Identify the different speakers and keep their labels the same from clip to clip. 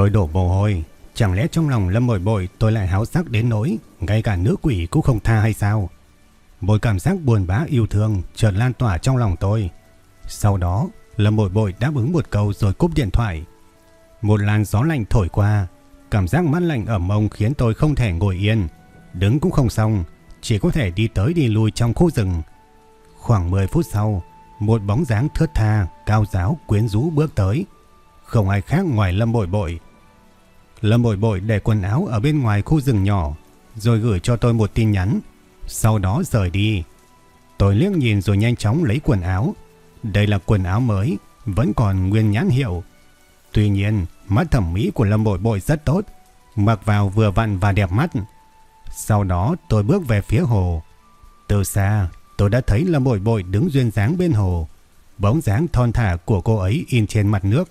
Speaker 1: Tôi đổ mồ hôi, chẳng lẽ trong lòng Lâm Bội Bội tôi lại háo sắc đến nỗi ngay cả nữ quỷ cũng không tha hay sao? Một cảm giác buồn bã yêu thương chợt lan tỏa trong lòng tôi. Sau đó, Lâm Bội Bội đáp ứng một câu rồi cúp điện thoại. Một làn gió lạnh thổi qua, cảm giác mát lạnh ở mông khiến tôi không thể ngồi yên, đứng cũng không xong, chỉ có thể đi tới đi lui trong khu rừng. Khoảng 10 phút sau, một bóng dáng thướt tha, cao giáo, quyến rũ bước tới. Không ai khác ngoài Lâm Bội Bội. Lâm Bội Bội để quần áo ở bên ngoài khu rừng nhỏ, rồi gửi cho tôi một tin nhắn, sau đó rời đi. Tôi liếc nhìn rồi nhanh chóng lấy quần áo. Đây là quần áo mới, vẫn còn nguyên nhãn hiệu. Tuy nhiên, mắt thẩm mỹ của Lâm Bội Bội rất tốt, mặc vào vừa vặn và đẹp mắt. Sau đó tôi bước về phía hồ. Từ xa, tôi đã thấy Lâm Bội Bội đứng duyên dáng bên hồ. Bóng dáng thon thả của cô ấy in trên mặt nước,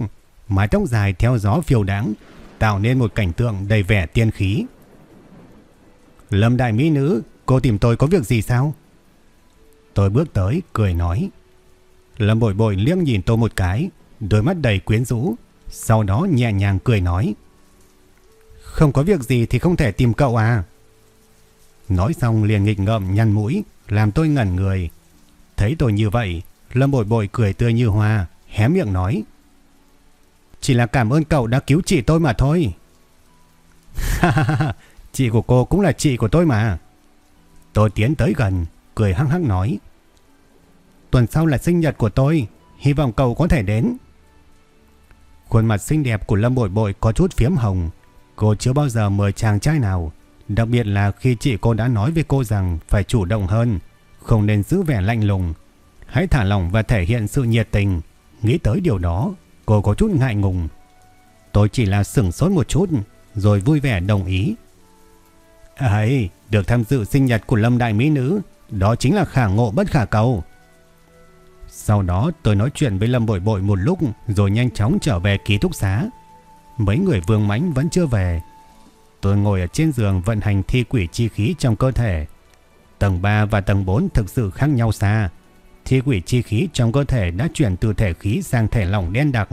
Speaker 1: mái tóc dài theo gió phiêu đáng tạo nên một cảnh tượng đầy vẻ tiên khí. Lâm đại mỹ nữ, cô tìm tôi có việc gì sao? Tôi bước tới, cười nói. Lâm bội bội liếc nhìn tôi một cái, đôi mắt đầy quyến rũ, sau đó nhẹ nhàng cười nói. Không có việc gì thì không thể tìm cậu à? Nói xong liền nghịch ngợm nhăn mũi, làm tôi ngẩn người. Thấy tôi như vậy, Lâm bội bội cười tươi như hoa, hé miệng nói. Chỉ là cảm ơn cậu đã cứu chị tôi mà thôi. chị của cô cũng là chị của tôi mà. Tôi tiến tới gần, cười hăng hăng nói. Tuần sau là sinh nhật của tôi, hy vọng cậu có thể đến. Khuôn mặt xinh đẹp của Lâm Bội Bội có chút phiếm hồng. Cô chưa bao giờ mời chàng trai nào, đặc biệt là khi chị cô đã nói với cô rằng phải chủ động hơn, không nên giữ vẻ lạnh lùng. Hãy thả lỏng và thể hiện sự nhiệt tình. Nghĩ tới điều đó, cô có chút ngại ngùng. Tôi chỉ là sửng sốt một chút, rồi vui vẻ đồng ý. Ấy, được tham dự sinh nhật của Lâm Đại Mỹ Nữ, đó chính là khả ngộ bất khả cầu. Sau đó tôi nói chuyện với Lâm Bội Bội một lúc rồi nhanh chóng trở về ký túc xá. Mấy người vương mãnh vẫn chưa về. Tôi ngồi ở trên giường vận hành thi quỷ chi khí trong cơ thể. Tầng 3 và tầng 4 thực sự khác nhau xa. Thi quỷ chi khí trong cơ thể đã chuyển từ thể khí sang thể lỏng đen đặc.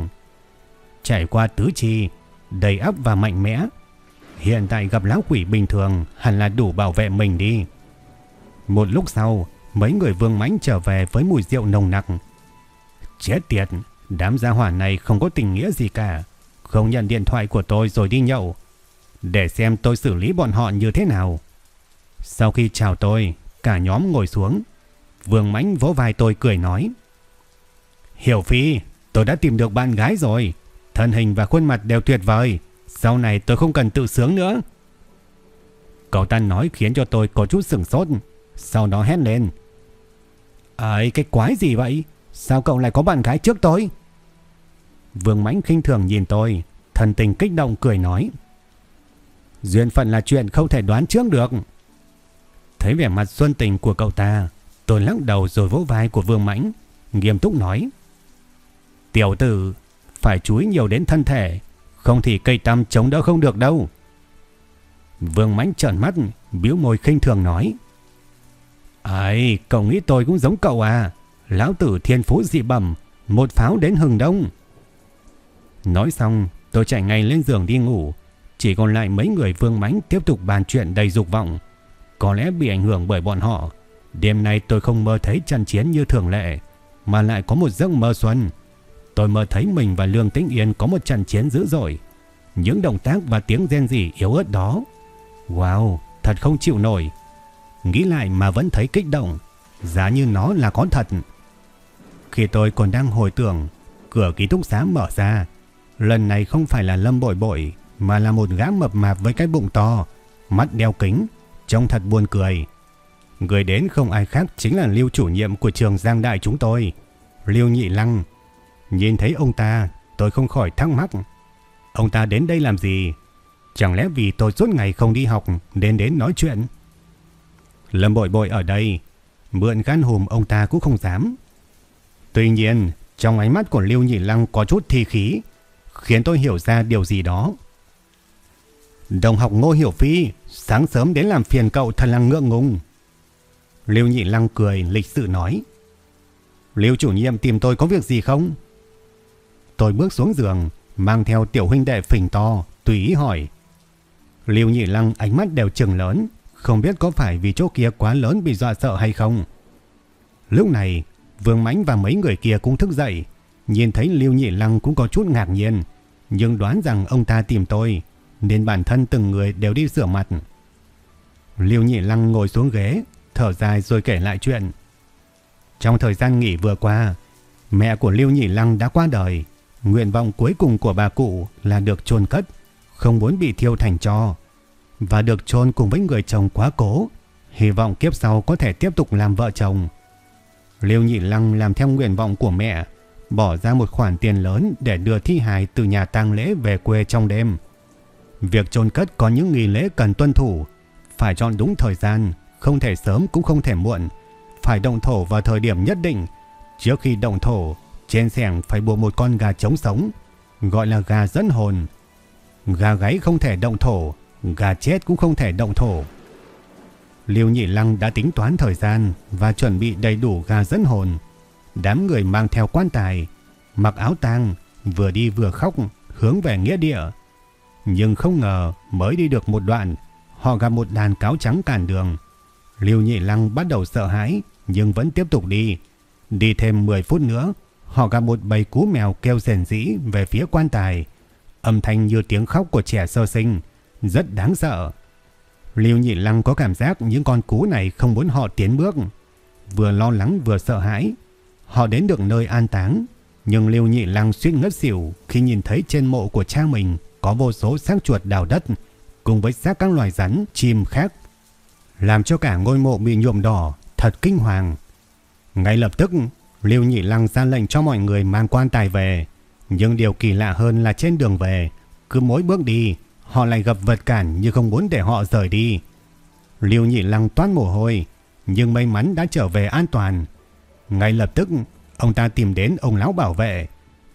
Speaker 1: Trải qua tứ chi, đầy ấp và mạnh mẽ. Hiện tại gặp lão quỷ bình thường hẳn là đủ bảo vệ mình đi. Một lúc sau, mấy người vương mãnh trở về với mùi rượu nồng nặc. Chết tiệt, đám gia hỏa này không có tình nghĩa gì cả. Không nhận điện thoại của tôi rồi đi nhậu. Để xem tôi xử lý bọn họ như thế nào. Sau khi chào tôi, cả nhóm ngồi xuống. Vương mãnh vỗ vai tôi cười nói. Hiểu Phi, tôi đã tìm được bạn gái rồi. Thân hình và khuôn mặt đều tuyệt vời. Sau này tôi không cần tự sướng nữa. Cậu ta nói khiến cho tôi có chút sửng sốt. Sau đó hét lên. Ấy cái quái gì vậy? Sao cậu lại có bạn gái trước tôi? Vương Mãnh khinh thường nhìn tôi. Thần tình kích động cười nói. Duyên phận là chuyện không thể đoán trước được. Thấy vẻ mặt xuân tình của cậu ta. Tôi lắc đầu rồi vỗ vai của Vương Mãnh. Nghiêm túc nói. Tiểu tử, phải chú ý nhiều đến thân thể. Không thì cây tăm chống đỡ không được đâu. Vương Mãnh trợn mắt, biếu môi khinh thường nói. Ấy, cậu nghĩ tôi cũng giống cậu à? Lão tử thiên phú dị bẩm, một pháo đến hừng đông. Nói xong, tôi chạy ngay lên giường đi ngủ. Chỉ còn lại mấy người vương mãnh tiếp tục bàn chuyện đầy dục vọng. Có lẽ bị ảnh hưởng bởi bọn họ. Đêm nay tôi không mơ thấy trận chiến như thường lệ, mà lại có một giấc mơ xuân. Tôi mơ thấy mình và Lương Tĩnh Yên có một trận chiến dữ dội. Những động tác và tiếng rên rỉ yếu ớt đó. Wow, thật không chịu nổi. Nghĩ lại mà vẫn thấy kích động, giá như nó là có thật. Khi tôi còn đang hồi tưởng, cửa ký túc xá mở ra. Lần này không phải là Lâm Bội Bội, mà là một gã mập mạp với cái bụng to. mắt đeo kính, trông thật buồn cười. Người đến không ai khác chính là Lưu chủ nhiệm của trường Giang Đại chúng tôi, Lưu Nhị Lăng. Nhìn thấy ông ta, tôi không khỏi thắc mắc. Ông ta đến đây làm gì? Chẳng lẽ vì tôi suốt ngày không đi học nên đến nói chuyện? Lâm bội bội ở đây, mượn gan hùm ông ta cũng không dám. Tuy nhiên, trong ánh mắt của Lưu Nhị Lăng có chút thi khí, khiến tôi hiểu ra điều gì đó. Đồng học Ngô Hiểu Phi, sáng sớm đến làm phiền cậu thật là ngượng ngùng. Lưu Nhị Lăng cười lịch sự nói. Lưu chủ nhiệm tìm tôi có việc gì không? Tôi bước xuống giường, mang theo tiểu huynh đệ phình to, tùy ý hỏi. Lưu Nhị Lăng ánh mắt đều trừng lớn, không biết có phải vì chỗ kia quá lớn bị dọa sợ hay không. Lúc này, Vương Mãnh và mấy người kia cũng thức dậy, nhìn thấy Lưu Nhị Lăng cũng có chút ngạc nhiên, nhưng đoán rằng ông ta tìm tôi, nên bản thân từng người đều đi rửa mặt. Lưu Nhị Lăng ngồi xuống ghế, thở dài rồi kể lại chuyện. Trong thời gian nghỉ vừa qua, mẹ của Lưu Nhị Lăng đã qua đời. Nguyện vọng cuối cùng của bà cụ là được chôn cất, không muốn bị thiêu thành tro và được chôn cùng với người chồng quá cố, hy vọng kiếp sau có thể tiếp tục làm vợ chồng. Lưu Nhị Lăng làm theo nguyện vọng của mẹ, bỏ ra một khoản tiền lớn để đưa thi hài từ nhà tang lễ về quê trong đêm. Việc chôn cất có những nghi lễ cần tuân thủ, phải chọn đúng thời gian, không thể sớm cũng không thể muộn, phải động thổ vào thời điểm nhất định. Trước khi động thổ, trên xẻng phải buộc một con gà trống sống, gọi là gà dẫn hồn. Gà gáy không thể động thổ, gà chết cũng không thể động thổ. Liêu Nhị Lăng đã tính toán thời gian và chuẩn bị đầy đủ gà dẫn hồn. Đám người mang theo quan tài, mặc áo tang, vừa đi vừa khóc, hướng về nghĩa địa. Nhưng không ngờ mới đi được một đoạn, họ gặp một đàn cáo trắng cản đường. Liêu Nhị Lăng bắt đầu sợ hãi nhưng vẫn tiếp tục đi. Đi thêm 10 phút nữa, họ gặp một bầy cú mèo kêu rền rĩ về phía quan tài. Âm thanh như tiếng khóc của trẻ sơ sinh, rất đáng sợ. Liêu Nhị Lăng có cảm giác những con cú này không muốn họ tiến bước. Vừa lo lắng vừa sợ hãi. Họ đến được nơi an táng. Nhưng Liêu Nhị Lăng suýt ngất xỉu khi nhìn thấy trên mộ của cha mình có vô số xác chuột đào đất cùng với xác các loài rắn, chim khác. Làm cho cả ngôi mộ bị nhuộm đỏ, thật kinh hoàng. Ngay lập tức, Liêu Nhị Lăng ra lệnh cho mọi người mang quan tài về. Nhưng điều kỳ lạ hơn là trên đường về, cứ mỗi bước đi, họ lại gặp vật cản như không muốn để họ rời đi. Liêu Nhị Lăng toát mồ hôi, nhưng may mắn đã trở về an toàn. Ngay lập tức, ông ta tìm đến ông lão bảo vệ,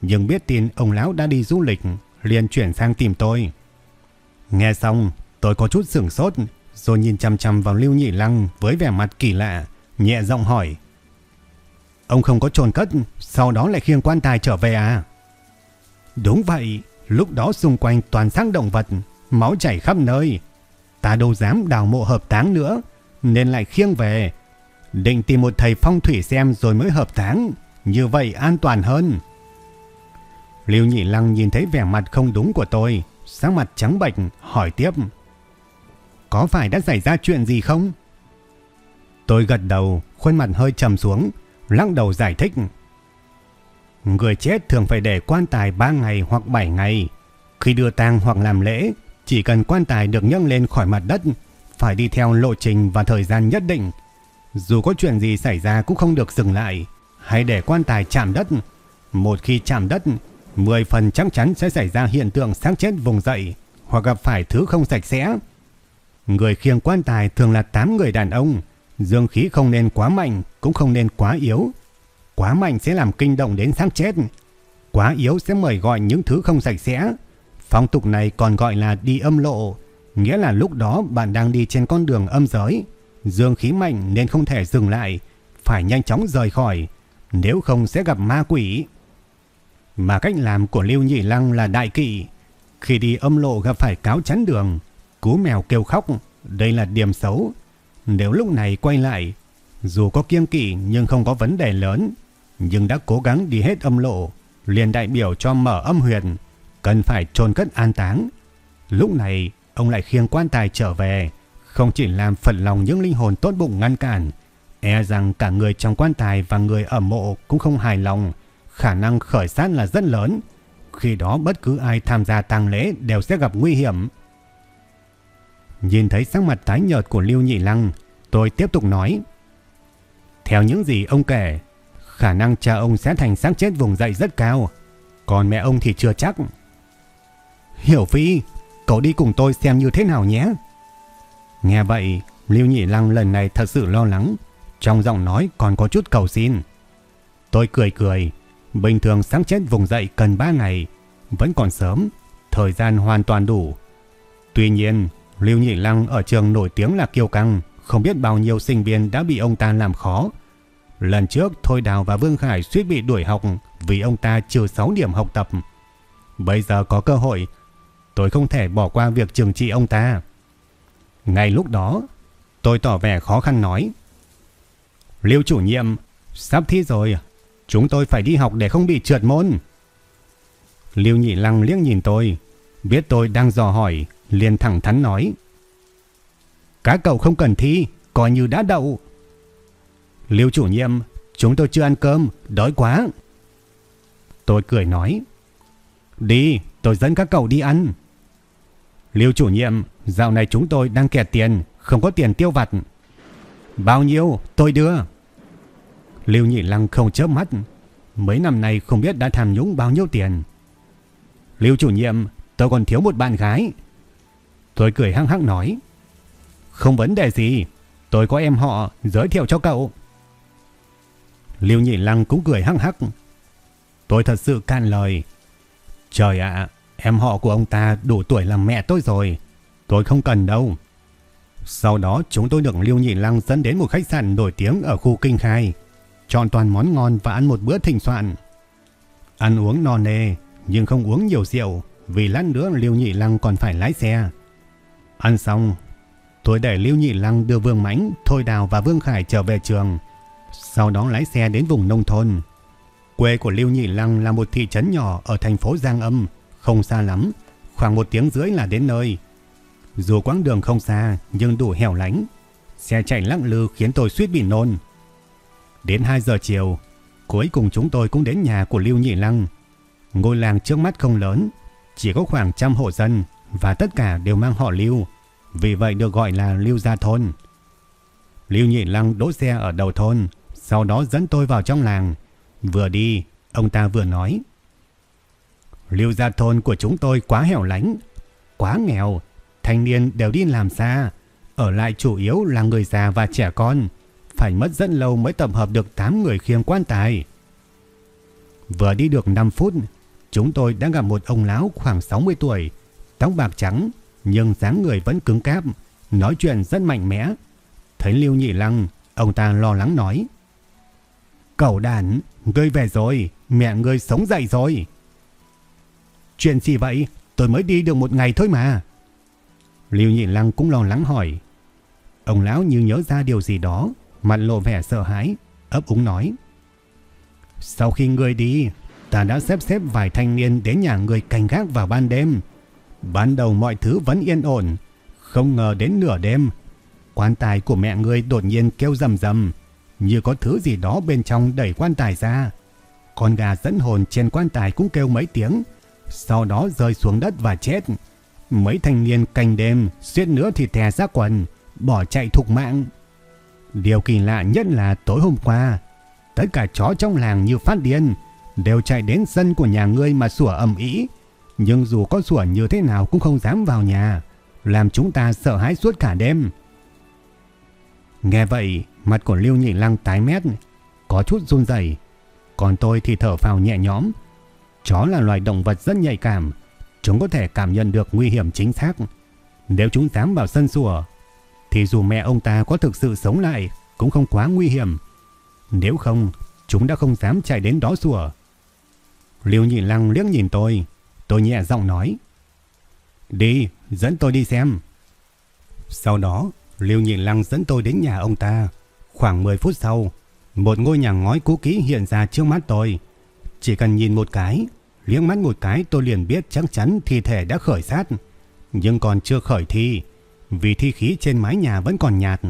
Speaker 1: nhưng biết tin ông lão đã đi du lịch, liền chuyển sang tìm tôi. Nghe xong, tôi có chút sửng sốt, rồi nhìn chằm chằm vào Lưu Nhị Lăng với vẻ mặt kỳ lạ, nhẹ giọng hỏi. Ông không có trồn cất, sau đó lại khiêng quan tài trở về à? Đúng vậy, Lúc đó xung quanh toàn xác động vật, máu chảy khắp nơi. Ta đâu dám đào mộ hợp táng nữa, nên lại khiêng về. Định tìm một thầy phong thủy xem rồi mới hợp táng, như vậy an toàn hơn. Lưu Nhị Lăng nhìn thấy vẻ mặt không đúng của tôi, sáng mặt trắng bệch hỏi tiếp. Có phải đã xảy ra chuyện gì không? Tôi gật đầu, khuôn mặt hơi trầm xuống, lắc đầu giải thích. Người chết thường phải để quan tài 3 ngày hoặc 7 ngày. Khi đưa tang hoặc làm lễ, chỉ cần quan tài được nhấc lên khỏi mặt đất, phải đi theo lộ trình và thời gian nhất định. Dù có chuyện gì xảy ra cũng không được dừng lại, hay để quan tài chạm đất. Một khi chạm đất, 10 phần chắc chắn sẽ xảy ra hiện tượng xác chết vùng dậy hoặc gặp phải thứ không sạch sẽ. Người khiêng quan tài thường là 8 người đàn ông, dương khí không nên quá mạnh cũng không nên quá yếu Quá mạnh sẽ làm kinh động đến xác chết. Quá yếu sẽ mời gọi những thứ không sạch sẽ. Phong tục này còn gọi là đi âm lộ. Nghĩa là lúc đó bạn đang đi trên con đường âm giới. Dương khí mạnh nên không thể dừng lại. Phải nhanh chóng rời khỏi. Nếu không sẽ gặp ma quỷ. Mà cách làm của Lưu Nhị Lăng là đại kỵ. Khi đi âm lộ gặp phải cáo chắn đường. Cú mèo kêu khóc. Đây là điểm xấu. Nếu lúc này quay lại. Dù có kiêng kỵ nhưng không có vấn đề lớn nhưng đã cố gắng đi hết âm lộ, liền đại biểu cho mở âm huyền, cần phải chôn cất an táng. Lúc này, ông lại khiêng quan tài trở về, không chỉ làm phần lòng những linh hồn tốt bụng ngăn cản, e rằng cả người trong quan tài và người ở mộ cũng không hài lòng, khả năng khởi sát là rất lớn. Khi đó bất cứ ai tham gia tang lễ đều sẽ gặp nguy hiểm. Nhìn thấy sắc mặt tái nhợt của Lưu Nhị Lăng, tôi tiếp tục nói. Theo những gì ông kể, khả năng cha ông sẽ thành xác chết vùng dậy rất cao, còn mẹ ông thì chưa chắc. Hiểu Phi, cậu đi cùng tôi xem như thế nào nhé. Nghe vậy, Lưu Nhị Lăng lần này thật sự lo lắng, trong giọng nói còn có chút cầu xin. Tôi cười cười, bình thường sáng chết vùng dậy cần 3 ngày, vẫn còn sớm, thời gian hoàn toàn đủ. Tuy nhiên, Lưu Nhị Lăng ở trường nổi tiếng là kiêu căng, không biết bao nhiêu sinh viên đã bị ông ta làm khó. Lần trước Thôi Đào và Vương Khải suýt bị đuổi học vì ông ta trừ 6 điểm học tập. Bây giờ có cơ hội, tôi không thể bỏ qua việc trừng trị ông ta. Ngay lúc đó, tôi tỏ vẻ khó khăn nói. Lưu chủ nhiệm, sắp thi rồi, chúng tôi phải đi học để không bị trượt môn. Lưu Nhị Lăng liếc nhìn tôi, biết tôi đang dò hỏi, liền thẳng thắn nói. Các cậu không cần thi, coi như đã đậu. Lưu chủ nhiệm, chúng tôi chưa ăn cơm, đói quá. Tôi cười nói. Đi, tôi dẫn các cậu đi ăn. Lưu chủ nhiệm, dạo này chúng tôi đang kẹt tiền, không có tiền tiêu vặt. Bao nhiêu, tôi đưa. Lưu Nhị Lăng không chớp mắt. Mấy năm nay không biết đã tham nhũng bao nhiêu tiền. Lưu chủ nhiệm, tôi còn thiếu một bạn gái. Tôi cười hăng hăng nói. Không vấn đề gì, tôi có em họ giới thiệu cho cậu. liêu Nhị Lăng cũng cười hăng hắc. Tôi thật sự can lời. Trời ạ, em họ của ông ta đủ tuổi làm mẹ tôi rồi. Tôi không cần đâu. Sau đó chúng tôi được liêu Nhị Lăng dẫn đến một khách sạn nổi tiếng ở khu Kinh Khai. Chọn toàn món ngon và ăn một bữa thịnh soạn. Ăn uống no nê, nhưng không uống nhiều rượu vì lát nữa liêu Nhị Lăng còn phải lái xe. Ăn xong, tôi để Lưu Nhị Lăng đưa Vương Mãnh, Thôi Đào và Vương Khải trở về trường. Sau đó lái xe đến vùng nông thôn. Quê của Lưu Nhị Lăng là một thị trấn nhỏ ở thành phố Giang Âm, không xa lắm, khoảng một tiếng rưỡi là đến nơi. Dù quãng đường không xa nhưng đủ hẻo lánh, xe chạy lắc lư khiến tôi suýt bị nôn. Đến 2 giờ chiều, cuối cùng chúng tôi cũng đến nhà của Lưu Nhị Lăng. Ngôi làng trước mắt không lớn, chỉ có khoảng trăm hộ dân và tất cả đều mang họ Lưu, vì vậy được gọi là Lưu Gia Thôn. Lưu Nhị Lăng đỗ xe ở đầu thôn, sau đó dẫn tôi vào trong làng. Vừa đi, ông ta vừa nói. Lưu Gia Thôn của chúng tôi quá hẻo lánh, quá nghèo, thanh niên đều đi làm xa, ở lại chủ yếu là người già và trẻ con, phải mất rất lâu mới tập hợp được 8 người khiêng quan tài. Vừa đi được 5 phút, chúng tôi đã gặp một ông lão khoảng 60 tuổi, tóc bạc trắng, nhưng dáng người vẫn cứng cáp, nói chuyện rất mạnh mẽ. Thấy Lưu Nhị Lăng, ông ta lo lắng nói. Cậu đàn, ngươi về rồi, mẹ ngươi sống dậy rồi. Chuyện gì vậy? Tôi mới đi được một ngày thôi mà. Lưu Nhị Lăng cũng lo lắng hỏi. Ông lão như nhớ ra điều gì đó, mặt lộ vẻ sợ hãi, ấp úng nói. Sau khi ngươi đi, ta đã xếp xếp vài thanh niên đến nhà người canh gác vào ban đêm. Ban đầu mọi thứ vẫn yên ổn, không ngờ đến nửa đêm, quan tài của mẹ ngươi đột nhiên kêu rầm rầm, như có thứ gì đó bên trong đẩy quan tài ra. Con gà dẫn hồn trên quan tài cũng kêu mấy tiếng, sau đó rơi xuống đất và chết. Mấy thanh niên canh đêm, suýt nữa thì thè ra quần, bỏ chạy thục mạng. Điều kỳ lạ nhất là tối hôm qua, tất cả chó trong làng như phát điên, đều chạy đến sân của nhà ngươi mà sủa ầm ĩ, nhưng dù có sủa như thế nào cũng không dám vào nhà, làm chúng ta sợ hãi suốt cả đêm. Nghe vậy, mặt của Lưu Nhị Lăng tái mét, có chút run rẩy, còn tôi thì thở phào nhẹ nhõm. Chó là loài động vật rất nhạy cảm, chúng có thể cảm nhận được nguy hiểm chính xác. Nếu chúng dám vào sân sủa, thì dù mẹ ông ta có thực sự sống lại cũng không quá nguy hiểm. Nếu không, chúng đã không dám chạy đến đó sủa. Lưu Nhị Lăng liếc nhìn tôi, tôi nhẹ giọng nói. Đi, dẫn tôi đi xem. Sau đó, Lưu Nhị Lăng dẫn tôi đến nhà ông ta. Khoảng 10 phút sau, một ngôi nhà ngói cũ kỹ hiện ra trước mắt tôi. Chỉ cần nhìn một cái, liếc mắt một cái tôi liền biết chắc chắn thi thể đã khởi sát. Nhưng còn chưa khởi thi, vì thi khí trên mái nhà vẫn còn nhạt.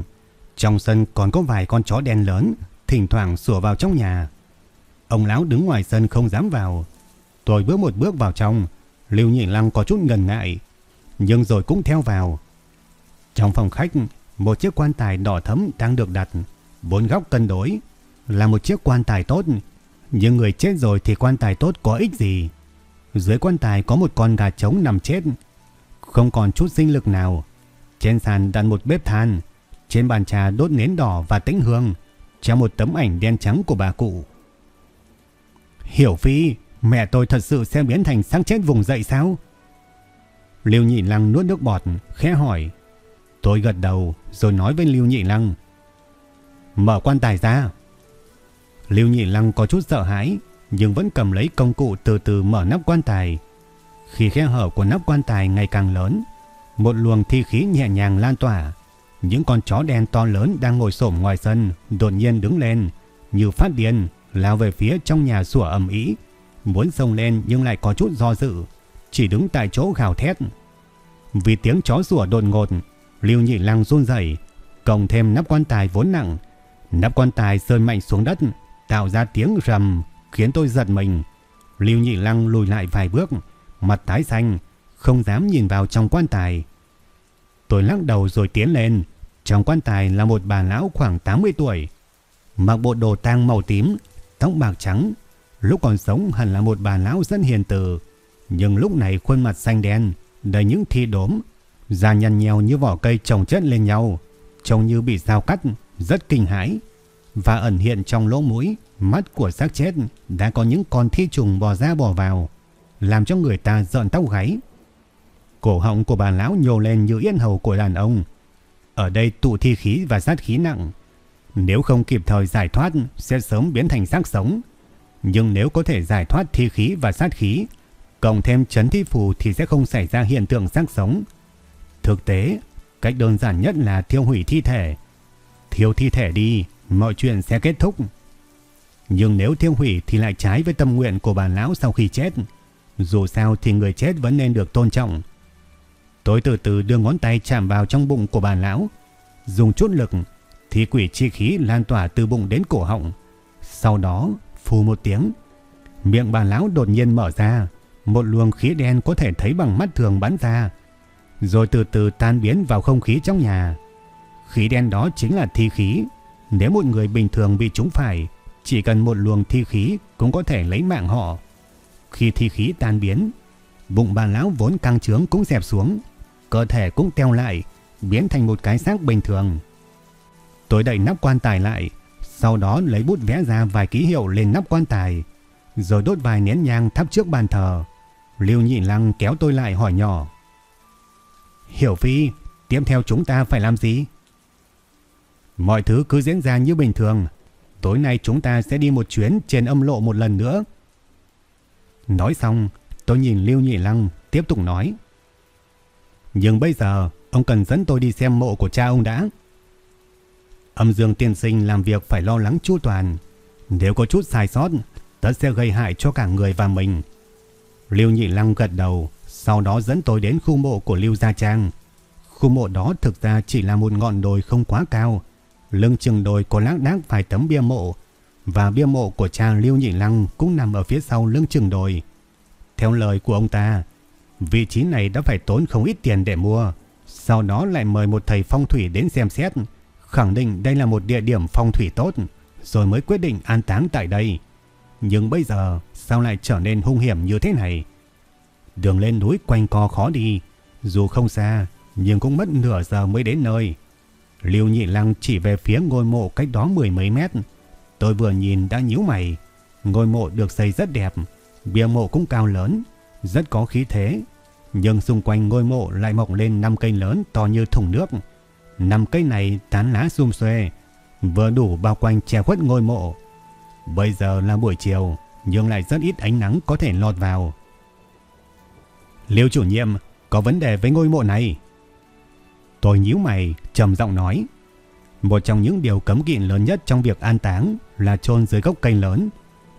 Speaker 1: Trong sân còn có vài con chó đen lớn, thỉnh thoảng sủa vào trong nhà. Ông lão đứng ngoài sân không dám vào. Tôi bước một bước vào trong, Lưu Nhị Lăng có chút ngần ngại, nhưng rồi cũng theo vào. Trong phòng khách, một chiếc quan tài đỏ thấm đang được đặt, bốn góc cân đối. Là một chiếc quan tài tốt, nhưng người chết rồi thì quan tài tốt có ích gì? Dưới quan tài có một con gà trống nằm chết, không còn chút sinh lực nào. Trên sàn đặt một bếp than, trên bàn trà đốt nến đỏ và tĩnh hương, treo một tấm ảnh đen trắng của bà cụ. Hiểu Phi, mẹ tôi thật sự sẽ biến thành sáng chết vùng dậy sao? Lưu Nhị Lăng nuốt nước bọt, khẽ hỏi. Tôi gật đầu rồi nói với Lưu Nhị Lăng. Mở quan tài ra. Lưu Nhị Lăng có chút sợ hãi, nhưng vẫn cầm lấy công cụ từ từ mở nắp quan tài. Khi khe hở của nắp quan tài ngày càng lớn, một luồng thi khí nhẹ nhàng lan tỏa. Những con chó đen to lớn đang ngồi xổm ngoài sân đột nhiên đứng lên, như phát điên, lao về phía trong nhà sủa ầm ĩ, muốn xông lên nhưng lại có chút do dự, chỉ đứng tại chỗ gào thét. Vì tiếng chó sủa đột ngột, Lưu Nhị Lăng run rẩy, cộng thêm nắp quan tài vốn nặng, nắp quan tài sơn mạnh xuống đất, tạo ra tiếng rầm khiến tôi giật mình. Lưu Nhị Lăng lùi lại vài bước, mặt tái xanh, không dám nhìn vào trong quan tài. Tôi lắc đầu rồi tiến lên, trong quan tài là một bà lão khoảng 80 tuổi, mặc bộ đồ tang màu tím, tóc bạc trắng, lúc còn sống hẳn là một bà lão dân hiền từ, nhưng lúc này khuôn mặt xanh đen, đầy những thi đốm, da nhăn nheo như vỏ cây trồng chất lên nhau, trông như bị dao cắt, rất kinh hãi và ẩn hiện trong lỗ mũi, mắt của xác chết đã có những con thi trùng bò ra bò vào, làm cho người ta giận tóc gáy. Cổ họng của bà lão nhô lên như yên hầu của đàn ông. Ở đây tụ thi khí và sát khí nặng. Nếu không kịp thời giải thoát sẽ sớm biến thành xác sống. Nhưng nếu có thể giải thoát thi khí và sát khí, cộng thêm chấn thi phù thì sẽ không xảy ra hiện tượng xác sống. Thực tế, cách đơn giản nhất là thiêu hủy thi thể. Thiêu thi thể đi, mọi chuyện sẽ kết thúc. Nhưng nếu thiêu hủy thì lại trái với tâm nguyện của bà lão sau khi chết. Dù sao thì người chết vẫn nên được tôn trọng. Tôi từ từ đưa ngón tay chạm vào trong bụng của bà lão. Dùng chút lực thì quỷ chi khí lan tỏa từ bụng đến cổ họng. Sau đó phù một tiếng. Miệng bà lão đột nhiên mở ra. Một luồng khí đen có thể thấy bằng mắt thường bắn ra. Rồi từ từ tan biến vào không khí trong nhà. Khí đen đó chính là thi khí. Nếu một người bình thường bị trúng phải, chỉ cần một luồng thi khí cũng có thể lấy mạng họ. Khi thi khí tan biến, bụng bà lão vốn căng trướng cũng dẹp xuống, cơ thể cũng teo lại, biến thành một cái xác bình thường. Tôi đẩy nắp quan tài lại, sau đó lấy bút vẽ ra vài ký hiệu lên nắp quan tài, rồi đốt vài nén nhang thắp trước bàn thờ. Lưu Nhị Lăng kéo tôi lại hỏi nhỏ. Hiểu Phi, tiếp theo chúng ta phải làm gì? Mọi thứ cứ diễn ra như bình thường. Tối nay chúng ta sẽ đi một chuyến trên âm lộ một lần nữa. Nói xong, tôi nhìn Lưu Nhị Lăng tiếp tục nói. Nhưng bây giờ, ông cần dẫn tôi đi xem mộ của cha ông đã. Âm dương tiên sinh làm việc phải lo lắng chu toàn. Nếu có chút sai sót, tất sẽ gây hại cho cả người và mình. Lưu Nhị Lăng gật đầu, sau đó dẫn tôi đến khu mộ của Lưu Gia Trang. Khu mộ đó thực ra chỉ là một ngọn đồi không quá cao. Lưng chừng đồi có lác đác vài tấm bia mộ. Và bia mộ của cha Lưu Nhị Lăng cũng nằm ở phía sau lưng chừng đồi. Theo lời của ông ta, vị trí này đã phải tốn không ít tiền để mua. Sau đó lại mời một thầy phong thủy đến xem xét, khẳng định đây là một địa điểm phong thủy tốt, rồi mới quyết định an táng tại đây. Nhưng bây giờ sao lại trở nên hung hiểm như thế này? Đường lên núi quanh co khó đi, dù không xa, nhưng cũng mất nửa giờ mới đến nơi. Liêu Nhị Lăng chỉ về phía ngôi mộ cách đó mười mấy mét. Tôi vừa nhìn đã nhíu mày. Ngôi mộ được xây rất đẹp, bia mộ cũng cao lớn, rất có khí thế. Nhưng xung quanh ngôi mộ lại mọc lên năm cây lớn to như thùng nước. Năm cây này tán lá xum xuê, vừa đủ bao quanh che khuất ngôi mộ. Bây giờ là buổi chiều, nhưng lại rất ít ánh nắng có thể lọt vào. Liêu chủ nhiệm, có vấn đề với ngôi mộ này. Tôi nhíu mày, trầm giọng nói. Một trong những điều cấm kỵ lớn nhất trong việc an táng là chôn dưới gốc cây lớn.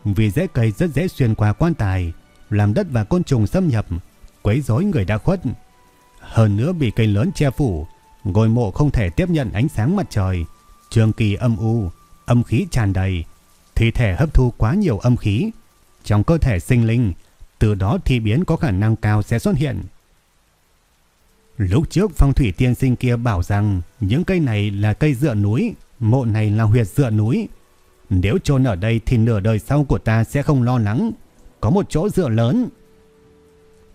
Speaker 1: Vì rễ cây rất dễ xuyên qua quan tài, làm đất và côn trùng xâm nhập, quấy rối người đã khuất. Hơn nữa bị cây lớn che phủ, ngôi mộ không thể tiếp nhận ánh sáng mặt trời, trường kỳ âm u, âm khí tràn đầy, thi thể hấp thu quá nhiều âm khí trong cơ thể sinh linh, từ đó thi biến có khả năng cao sẽ xuất hiện. Lúc trước phong thủy tiên sinh kia bảo rằng những cây này là cây dựa núi, mộ này là huyệt dựa núi. Nếu chôn ở đây thì nửa đời sau của ta sẽ không lo lắng, có một chỗ dựa lớn.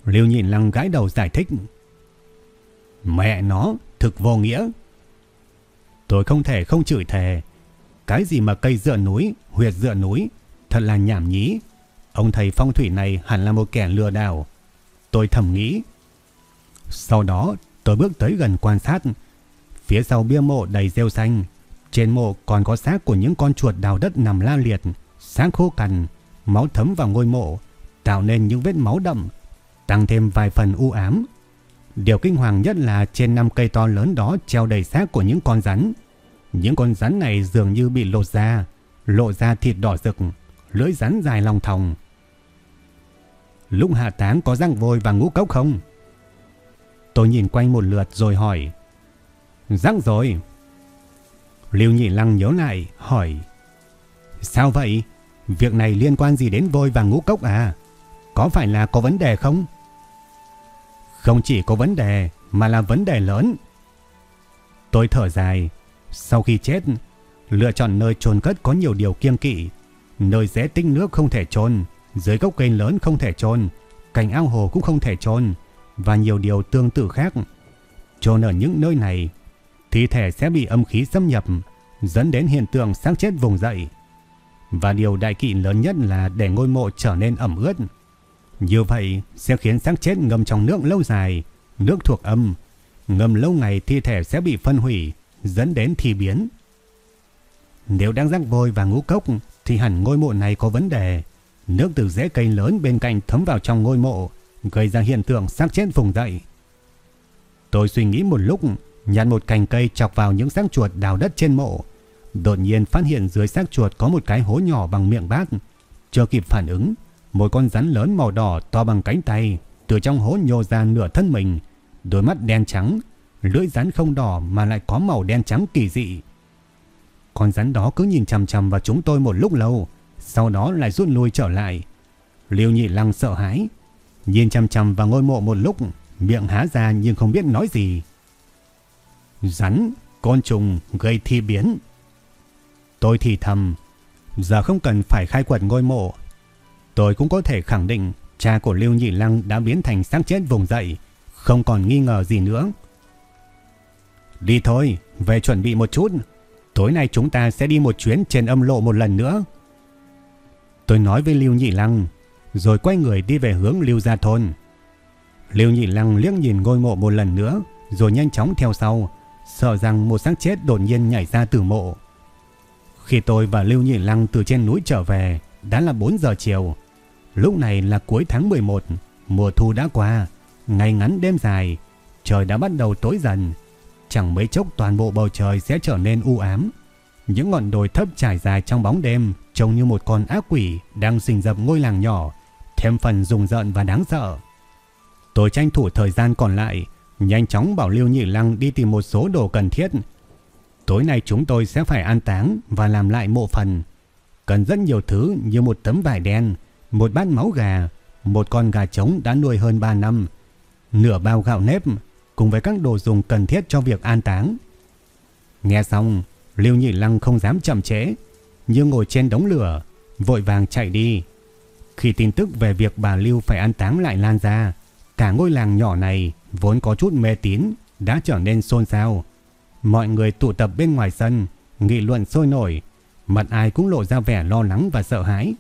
Speaker 1: Lưu nhìn lăng gãi đầu giải thích. Mẹ nó, thực vô nghĩa. Tôi không thể không chửi thề. Cái gì mà cây dựa núi, huyệt dựa núi, thật là nhảm nhí. Ông thầy phong thủy này hẳn là một kẻ lừa đảo. Tôi thầm nghĩ. Sau đó tôi bước tới gần quan sát. Phía sau bia mộ đầy rêu xanh. Trên mộ còn có xác của những con chuột đào đất nằm la liệt. Xác khô cằn, máu thấm vào ngôi mộ. Tạo nên những vết máu đậm. Tăng thêm vài phần u ám. Điều kinh hoàng nhất là trên năm cây to lớn đó treo đầy xác của những con rắn. Những con rắn này dường như bị lột da, lộ ra thịt đỏ rực, lưỡi rắn dài lòng thòng. Lúc hạ táng có răng vôi và ngũ cốc không? Tôi nhìn quanh một lượt rồi hỏi. Răng rồi. Liêu Nhị Lăng nhớ lại, hỏi. Sao vậy? Việc này liên quan gì đến vôi và ngũ cốc à? Có phải là có vấn đề không? Không chỉ có vấn đề mà là vấn đề lớn. Tôi thở dài. Sau khi chết, lựa chọn nơi chôn cất có nhiều điều kiêng kỵ. Nơi rẽ tinh nước không thể chôn, dưới gốc cây lớn không thể chôn, cạnh ao hồ cũng không thể chôn và nhiều điều tương tự khác. Chôn ở những nơi này, thi thể sẽ bị âm khí xâm nhập, dẫn đến hiện tượng xác chết vùng dậy. Và điều đại kỵ lớn nhất là để ngôi mộ trở nên ẩm ướt. Như vậy sẽ khiến xác chết ngâm trong nước lâu dài, nước thuộc âm. Ngâm lâu ngày thi thể sẽ bị phân hủy, dẫn đến thi biến. Nếu đang rắc vôi và ngũ cốc thì hẳn ngôi mộ này có vấn đề. Nước từ rễ cây lớn bên cạnh thấm vào trong ngôi mộ, gây ra hiện tượng xác chết vùng dậy. Tôi suy nghĩ một lúc, nhặt một cành cây chọc vào những xác chuột đào đất trên mộ. Đột nhiên phát hiện dưới xác chuột có một cái hố nhỏ bằng miệng bát. Chưa kịp phản ứng, một con rắn lớn màu đỏ to bằng cánh tay từ trong hố nhô ra nửa thân mình, đôi mắt đen trắng, lưỡi rắn không đỏ mà lại có màu đen trắng kỳ dị. Con rắn đó cứ nhìn chằm chằm vào chúng tôi một lúc lâu, sau đó lại rút lui trở lại. Liêu Nhị Lăng sợ hãi, nhìn chằm chằm vào ngôi mộ một lúc, miệng há ra nhưng không biết nói gì. Rắn, côn trùng gây thi biến. Tôi thì thầm, giờ không cần phải khai quật ngôi mộ Tôi cũng có thể khẳng định cha của Lưu Nhị Lăng đã biến thành xác chết vùng dậy, không còn nghi ngờ gì nữa. Đi thôi, về chuẩn bị một chút. Tối nay chúng ta sẽ đi một chuyến trên âm lộ một lần nữa. Tôi nói với Lưu Nhị Lăng, rồi quay người đi về hướng Lưu Gia Thôn. Lưu Nhị Lăng liếc nhìn ngôi mộ một lần nữa, rồi nhanh chóng theo sau, sợ rằng một xác chết đột nhiên nhảy ra từ mộ. Khi tôi và Lưu Nhị Lăng từ trên núi trở về, đã là 4 giờ chiều. Lúc này là cuối tháng 11, mùa thu đã qua, ngày ngắn đêm dài, trời đã bắt đầu tối dần. Chẳng mấy chốc toàn bộ bầu trời sẽ trở nên u ám. Những ngọn đồi thấp trải dài trong bóng đêm trông như một con ác quỷ đang rình rập ngôi làng nhỏ, thêm phần rùng rợn và đáng sợ. Tôi tranh thủ thời gian còn lại, nhanh chóng bảo Lưu Nhị Lăng đi tìm một số đồ cần thiết. Tối nay chúng tôi sẽ phải an táng và làm lại mộ phần. Cần rất nhiều thứ như một tấm vải đen, một bát máu gà, một con gà trống đã nuôi hơn 3 năm, nửa bao gạo nếp cùng với các đồ dùng cần thiết cho việc an táng. Nghe xong, Lưu Nhị Lăng không dám chậm trễ, nhưng ngồi trên đống lửa, vội vàng chạy đi. Khi tin tức về việc bà Lưu phải an táng lại lan ra, cả ngôi làng nhỏ này vốn có chút mê tín đã trở nên xôn xao. Mọi người tụ tập bên ngoài sân, nghị luận sôi nổi, mặt ai cũng lộ ra vẻ lo lắng và sợ hãi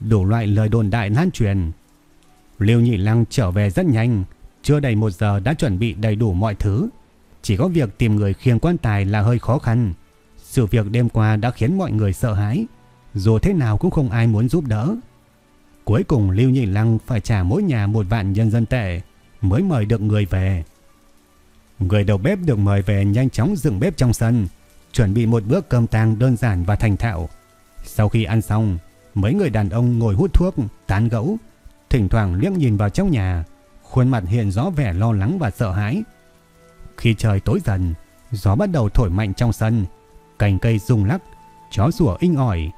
Speaker 1: đủ loại lời đồn đại lan truyền. Liêu Nhị Lăng trở về rất nhanh, chưa đầy một giờ đã chuẩn bị đầy đủ mọi thứ. Chỉ có việc tìm người khiêng quan tài là hơi khó khăn. Sự việc đêm qua đã khiến mọi người sợ hãi, dù thế nào cũng không ai muốn giúp đỡ. Cuối cùng Lưu Nhị Lăng phải trả mỗi nhà một vạn nhân dân tệ mới mời được người về. Người đầu bếp được mời về nhanh chóng dựng bếp trong sân, chuẩn bị một bữa cơm tang đơn giản và thành thạo. Sau khi ăn xong, Mấy người đàn ông ngồi hút thuốc, tán gẫu, thỉnh thoảng liếc nhìn vào trong nhà, khuôn mặt hiện rõ vẻ lo lắng và sợ hãi. Khi trời tối dần, gió bắt đầu thổi mạnh trong sân, cành cây rung lắc, chó sủa inh ỏi.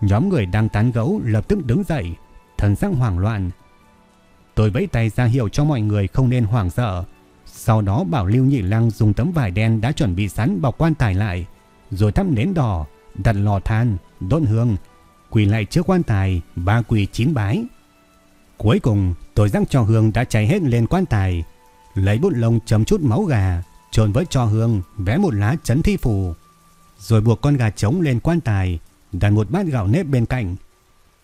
Speaker 1: Nhóm người đang tán gẫu lập tức đứng dậy, thần sắc hoảng loạn. Tôi vẫy tay ra hiệu cho mọi người không nên hoảng sợ, Sau đó bảo Lưu Nhị Lăng dùng tấm vải đen đã chuẩn bị sẵn bọc quan tài lại, rồi thắp nến đỏ, đặt lò than, đốt hương, quỳ lại trước quan tài, ba quỳ chín bái. Cuối cùng, tôi răng cho hương đã cháy hết lên quan tài, lấy bút lông chấm chút máu gà, trộn với cho hương, vẽ một lá chấn thi phù, rồi buộc con gà trống lên quan tài, đặt một bát gạo nếp bên cạnh.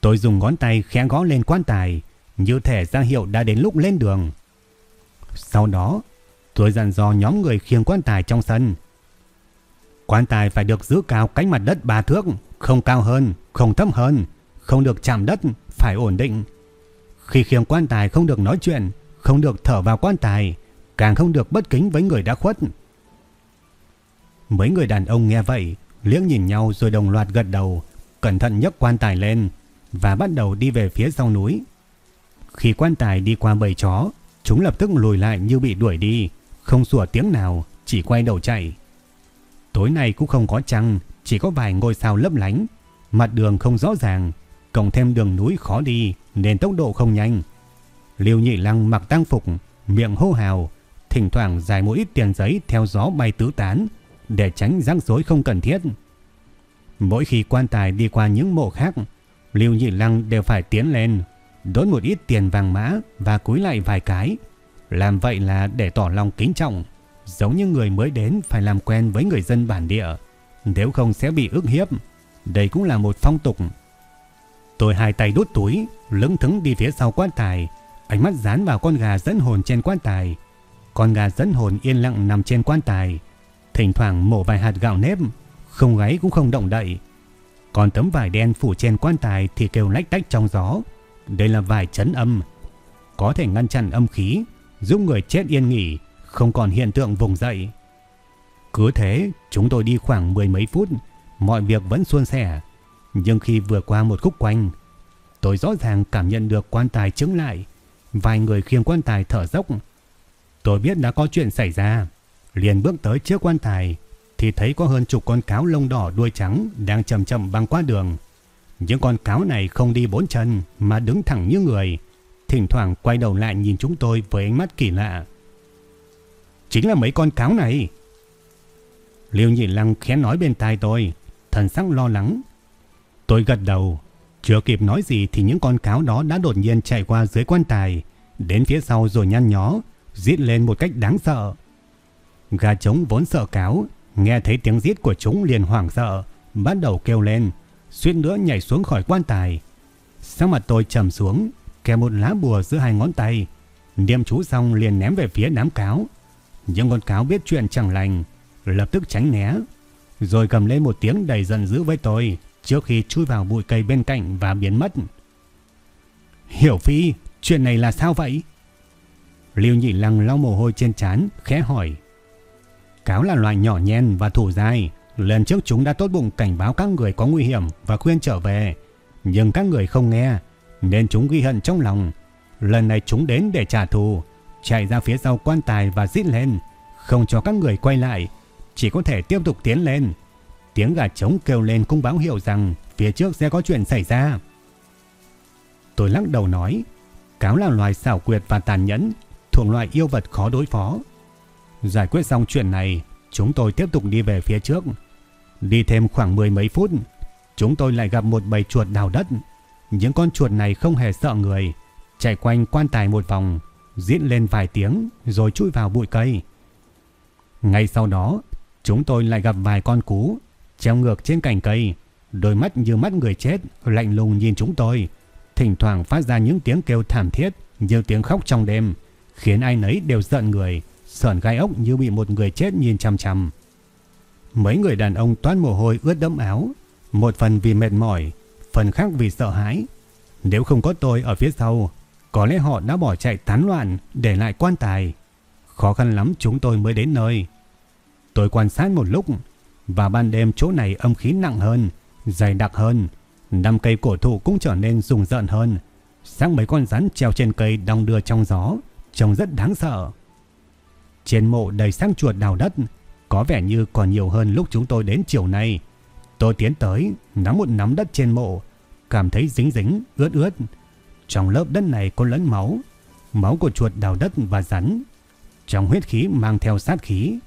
Speaker 1: Tôi dùng ngón tay khẽ gõ lên quan tài, như thể ra hiệu đã đến lúc lên đường. Sau đó, tôi dặn dò nhóm người khiêng quan tài trong sân. Quan tài phải được giữ cao cánh mặt đất ba thước, không cao hơn, không thấp hơn, không được chạm đất, phải ổn định. Khi khiêng quan tài không được nói chuyện, không được thở vào quan tài, càng không được bất kính với người đã khuất. Mấy người đàn ông nghe vậy, liếc nhìn nhau rồi đồng loạt gật đầu, cẩn thận nhấc quan tài lên và bắt đầu đi về phía sau núi. Khi quan tài đi qua bầy chó, chúng lập tức lùi lại như bị đuổi đi, không sủa tiếng nào, chỉ quay đầu chạy. Tối nay cũng không có trăng, chỉ có vài ngôi sao lấp lánh, mặt đường không rõ ràng, cộng thêm đường núi khó đi nên tốc độ không nhanh. Liêu Nhị Lăng mặc tang phục, miệng hô hào, thỉnh thoảng giải một ít tiền giấy theo gió bay tứ tán để tránh rắc rối không cần thiết. Mỗi khi quan tài đi qua những mộ khác, Liêu Nhị Lăng đều phải tiến lên, đốt một ít tiền vàng mã và cúi lại vài cái. Làm vậy là để tỏ lòng kính trọng, giống như người mới đến phải làm quen với người dân bản địa, nếu không sẽ bị ức hiếp. Đây cũng là một phong tục. Tôi hai tay đút túi, lững thững đi phía sau quan tài, ánh mắt dán vào con gà dẫn hồn trên quan tài. Con gà dẫn hồn yên lặng nằm trên quan tài, thỉnh thoảng mổ vài hạt gạo nếp, không gáy cũng không động đậy. Còn tấm vải đen phủ trên quan tài thì kêu lách tách trong gió. Đây là vải chấn âm, có thể ngăn chặn âm khí, giúp người chết yên nghỉ, không còn hiện tượng vùng dậy. Cứ thế, chúng tôi đi khoảng mười mấy phút, mọi việc vẫn suôn sẻ. Nhưng khi vừa qua một khúc quanh, tôi rõ ràng cảm nhận được quan tài chứng lại. Vài người khiêng quan tài thở dốc. Tôi biết đã có chuyện xảy ra. Liền bước tới trước quan tài, thì thấy có hơn chục con cáo lông đỏ đuôi trắng đang chậm chậm băng qua đường. Những con cáo này không đi bốn chân mà đứng thẳng như người, thỉnh thoảng quay đầu lại nhìn chúng tôi với ánh mắt kỳ lạ. Chính là mấy con cáo này. Liêu Nhị Lăng khẽ nói bên tai tôi, thần sắc lo lắng. Tôi gật đầu, chưa kịp nói gì thì những con cáo đó đã đột nhiên chạy qua dưới quan tài, đến phía sau rồi nhăn nhó, giết lên một cách đáng sợ. Gà trống vốn sợ cáo, nghe thấy tiếng giết của chúng liền hoảng sợ, bắt đầu kêu lên, suýt nữa nhảy xuống khỏi quan tài. Sắc mặt tôi trầm xuống, kèm một lá bùa giữa hai ngón tay, niệm chú xong liền ném về phía đám cáo. Những con cáo biết chuyện chẳng lành, lập tức tránh né, rồi cầm lên một tiếng đầy giận dữ với tôi trước khi chui vào bụi cây bên cạnh và biến mất. Hiểu Phi, chuyện này là sao vậy? Liêu Nhị Lăng lau mồ hôi trên trán, khẽ hỏi. Cáo là loài nhỏ nhen và thủ dai. Lần trước chúng đã tốt bụng cảnh báo các người có nguy hiểm và khuyên trở về. Nhưng các người không nghe, nên chúng ghi hận trong lòng. Lần này chúng đến để trả thù, chạy ra phía sau quan tài và giết lên, không cho các người quay lại, chỉ có thể tiếp tục tiến lên. Tiếng gà trống kêu lên cũng báo hiệu rằng phía trước sẽ có chuyện xảy ra. Tôi lắc đầu nói, cáo là loài xảo quyệt và tàn nhẫn, thuộc loại yêu vật khó đối phó. Giải quyết xong chuyện này, chúng tôi tiếp tục đi về phía trước. Đi thêm khoảng mười mấy phút, chúng tôi lại gặp một bầy chuột đào đất. Những con chuột này không hề sợ người, chạy quanh quan tài một vòng, diễn lên vài tiếng rồi chui vào bụi cây. Ngay sau đó, chúng tôi lại gặp vài con cú treo ngược trên cành cây, đôi mắt như mắt người chết lạnh lùng nhìn chúng tôi, thỉnh thoảng phát ra những tiếng kêu thảm thiết như tiếng khóc trong đêm, khiến ai nấy đều giận người sởn gai ốc như bị một người chết nhìn chằm chằm. Mấy người đàn ông toát mồ hôi ướt đẫm áo, một phần vì mệt mỏi, phần khác vì sợ hãi. Nếu không có tôi ở phía sau, có lẽ họ đã bỏ chạy tán loạn để lại quan tài. Khó khăn lắm chúng tôi mới đến nơi. Tôi quan sát một lúc, và ban đêm chỗ này âm khí nặng hơn, dày đặc hơn. Năm cây cổ thụ cũng trở nên rùng rợn hơn. Sáng mấy con rắn treo trên cây đong đưa trong gió, trông rất đáng sợ. Trên mộ đầy xác chuột đào đất, có vẻ như còn nhiều hơn lúc chúng tôi đến chiều nay. Tôi tiến tới, nắm một nắm đất trên mộ, cảm thấy dính dính, ướt ướt. Trong lớp đất này có lẫn máu, máu của chuột đào đất và rắn. Trong huyết khí mang theo sát khí,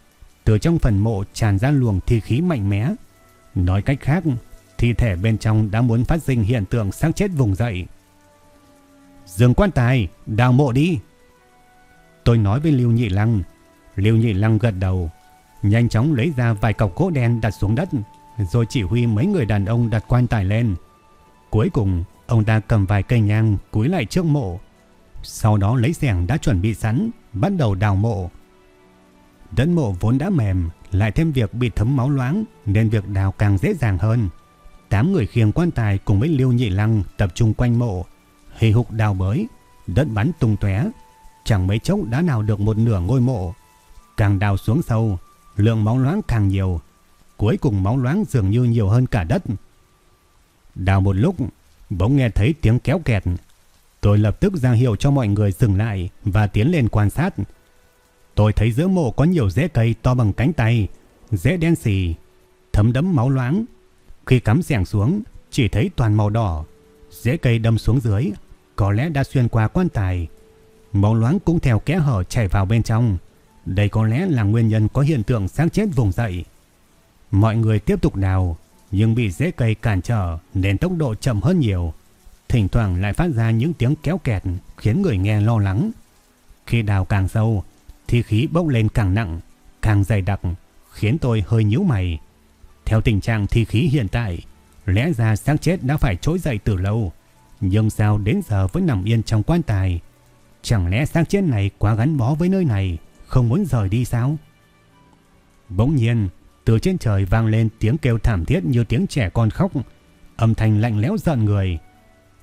Speaker 1: từ trong phần mộ tràn ra luồng thi khí mạnh mẽ. Nói cách khác, thi thể bên trong đã muốn phát sinh hiện tượng xác chết vùng dậy. Dường quan tài, đào mộ đi. Tôi nói với Lưu Nhị Lăng. Lưu Nhị Lăng gật đầu, nhanh chóng lấy ra vài cọc gỗ đen đặt xuống đất, rồi chỉ huy mấy người đàn ông đặt quan tài lên. Cuối cùng, ông ta cầm vài cây nhang cúi lại trước mộ. Sau đó lấy xẻng đã chuẩn bị sẵn, bắt đầu đào mộ. Đất mộ vốn đã mềm, lại thêm việc bị thấm máu loãng nên việc đào càng dễ dàng hơn. Tám người khiêng quan tài cùng với Lưu Nhị Lăng tập trung quanh mộ, hì hục đào bới, đất bắn tung tóe, chẳng mấy chốc đã nào được một nửa ngôi mộ. Càng đào xuống sâu, lượng máu loãng càng nhiều, cuối cùng máu loãng dường như nhiều hơn cả đất. Đào một lúc, bỗng nghe thấy tiếng kéo kẹt. Tôi lập tức ra hiệu cho mọi người dừng lại và tiến lên quan sát. Tôi thấy giữa mộ có nhiều rễ cây to bằng cánh tay, rễ đen xì, thấm đẫm máu loãng. Khi cắm xẻng xuống, chỉ thấy toàn màu đỏ. Rễ cây đâm xuống dưới, có lẽ đã xuyên qua quan tài. Máu loãng cũng theo kẽ hở chảy vào bên trong. Đây có lẽ là nguyên nhân có hiện tượng sáng chết vùng dậy. Mọi người tiếp tục đào, nhưng bị rễ cây cản trở nên tốc độ chậm hơn nhiều. Thỉnh thoảng lại phát ra những tiếng kéo kẹt khiến người nghe lo lắng. Khi đào càng sâu, thì khí bốc lên càng nặng, càng dày đặc, khiến tôi hơi nhíu mày. Theo tình trạng thi khí hiện tại, lẽ ra xác chết đã phải trỗi dậy từ lâu, nhưng sao đến giờ vẫn nằm yên trong quan tài? Chẳng lẽ xác chết này quá gắn bó với nơi này, không muốn rời đi sao? Bỗng nhiên, từ trên trời vang lên tiếng kêu thảm thiết như tiếng trẻ con khóc, âm thanh lạnh lẽo giận người.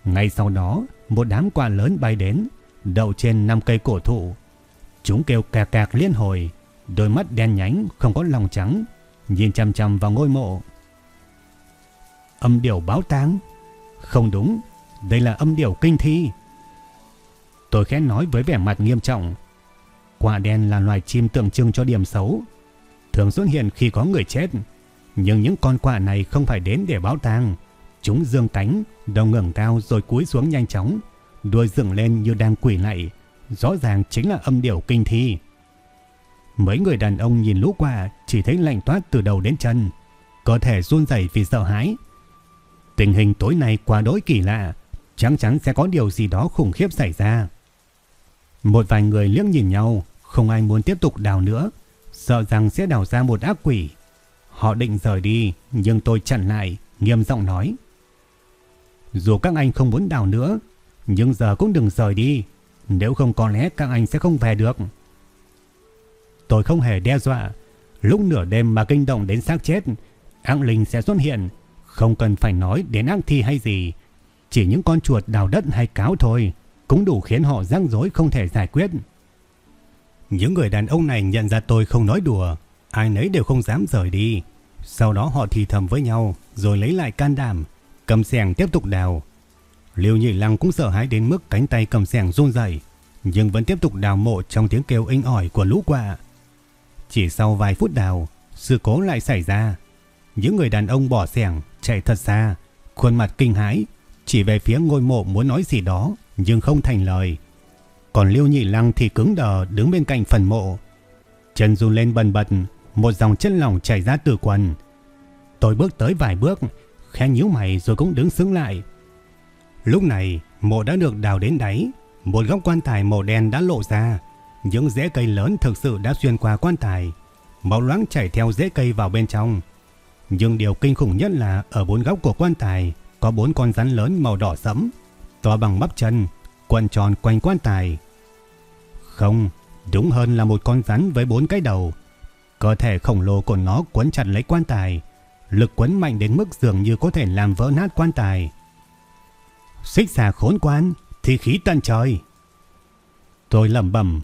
Speaker 1: Ngay sau đó, một đám quả lớn bay đến, đậu trên năm cây cổ thụ. Chúng kêu cạc cạc liên hồi, đôi mắt đen nhánh không có lòng trắng, nhìn chăm chăm vào ngôi mộ. Âm điệu báo táng? Không đúng, đây là âm điệu kinh thi. Tôi khẽ nói với vẻ mặt nghiêm trọng. Quả đen là loài chim tượng trưng cho điểm xấu, thường xuất hiện khi có người chết. Nhưng những con quạ này không phải đến để báo tang. Chúng dương cánh, đầu ngẩng cao rồi cúi xuống nhanh chóng, đuôi dựng lên như đang quỳ lạy, rõ ràng chính là âm điệu kinh thi. Mấy người đàn ông nhìn lũ quạ chỉ thấy lạnh toát từ đầu đến chân, cơ thể run rẩy vì sợ hãi. Tình hình tối nay quá đối kỳ lạ, chắc chắn sẽ có điều gì đó khủng khiếp xảy ra. Một vài người liếc nhìn nhau, không ai muốn tiếp tục đào nữa, sợ rằng sẽ đào ra một ác quỷ. Họ định rời đi, nhưng tôi chặn lại, nghiêm giọng nói. Dù các anh không muốn đào nữa, nhưng giờ cũng đừng rời đi, nếu không có lẽ các anh sẽ không về được. Tôi không hề đe dọa, lúc nửa đêm mà kinh động đến xác chết, ác linh sẽ xuất hiện, không cần phải nói đến ác thi hay gì, chỉ những con chuột đào đất hay cáo thôi, cũng đủ khiến họ răng rối không thể giải quyết. Những người đàn ông này nhận ra tôi không nói đùa, ai nấy đều không dám rời đi. Sau đó họ thì thầm với nhau, rồi lấy lại can đảm, cầm xẻng tiếp tục đào. Liêu Nhị Lăng cũng sợ hãi đến mức cánh tay cầm sẻng run rẩy, nhưng vẫn tiếp tục đào mộ trong tiếng kêu inh ỏi của lũ quạ. Chỉ sau vài phút đào, sự cố lại xảy ra. Những người đàn ông bỏ sẻng chạy thật xa, khuôn mặt kinh hãi, chỉ về phía ngôi mộ muốn nói gì đó, nhưng không thành lời. Còn Liêu Nhị Lăng thì cứng đờ đứng bên cạnh phần mộ. Chân run lên bần bật, một dòng chân lòng chảy ra từ quần. Tôi bước tới vài bước, khẽ nhíu mày rồi cũng đứng sững lại. Lúc này, mộ đã được đào đến đáy, một góc quan tài màu đen đã lộ ra. Những rễ cây lớn thực sự đã xuyên qua quan tài, máu loãng chảy theo rễ cây vào bên trong. Nhưng điều kinh khủng nhất là ở bốn góc của quan tài có bốn con rắn lớn màu đỏ sẫm, to bằng bắp chân, quanh tròn quanh quan tài. Không, đúng hơn là một con rắn với bốn cái đầu. Cơ thể khổng lồ của nó quấn chặt lấy quan tài, lực quấn mạnh đến mức dường như có thể làm vỡ nát quan tài. Xích xà khốn quan, thì khí tận trời. Tôi lẩm bẩm,